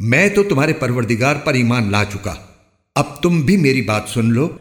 मैं तो तुम्हारे परवरदिगार पर ईमान ला चुका। अब तुम भी मेरी बात सुन लो।